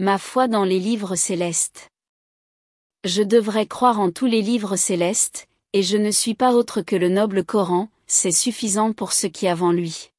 Ma foi dans les livres célestes. Je devrais croire en tous les livres célestes, et je ne suis pas autre que le noble Coran, c'est suffisant pour ceux qui avant lui.